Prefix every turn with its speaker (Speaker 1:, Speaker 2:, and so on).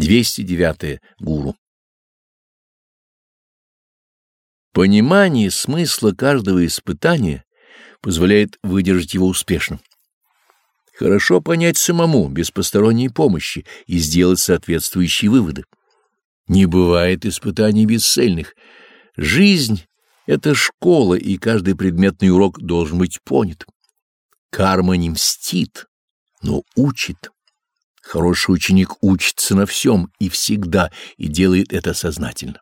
Speaker 1: 209. Гуру. Понимание смысла каждого испытания позволяет выдержать его успешно. Хорошо понять самому, без посторонней помощи, и сделать соответствующие выводы. Не бывает испытаний бесцельных. Жизнь — это школа, и каждый предметный урок должен быть понят. Карма не мстит, но учит. Хороший ученик учится на всем и всегда, и делает это сознательно.